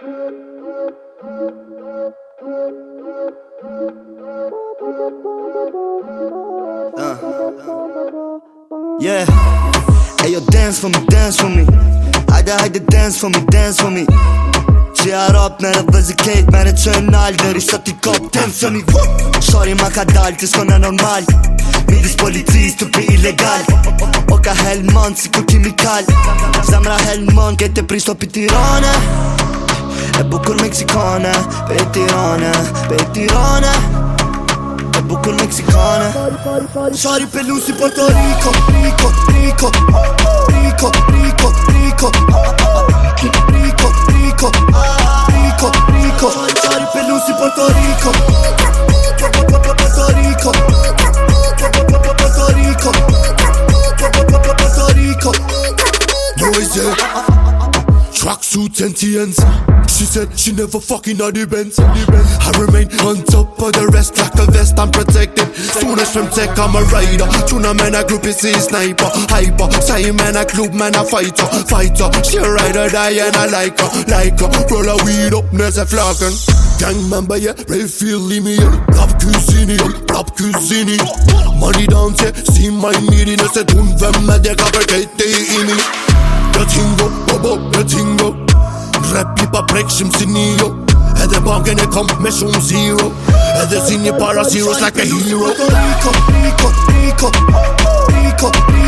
Uh. Yeah. Hey, yo, dance for me, dance for me. Haydi haydi dance for me, dance for me. Cheer up, merhaba vazikeyt Mene çön alderi, shëti kop, tem sëmi Shori ma ka dal, ti s'kona normal Midis policis, tupi ilegal O ka helmon, si ku kimikal Zemra helmon, ke te pristo pi tirane E buco il mexicone, per il E buco il mexicone. Sorry per l'uso Porto Rico, rico, rico. Rico, rico, rico. Rico, rico, rico, rico. Sorry per l'uso di Porto Rico. Porto Rico. Porto Rico. Porto Rico. USA Tracksuits and TNs. She said she never fucking on the. I remain on top of the rest like a vest. I'm protected. Soon as from tech, I'm a rider. Tuna man, a group is a sniper. Hyper. Say man, a club man, a fighter. Fighter. She ride or die and I like her. Like her. Roll a weed up, there's a flocking. Gang member, yeah, refill me. Rap cuisine, rap cuisine. Money down, see my meeting. I don't vem med det, kan forkete i mig. chingo, e chingo Repi pa prekshim si nio Edhe banken e kom me shumë zero. Edhe si një para zero s'like a hero. Rico, Rico, Rico Rico, Rico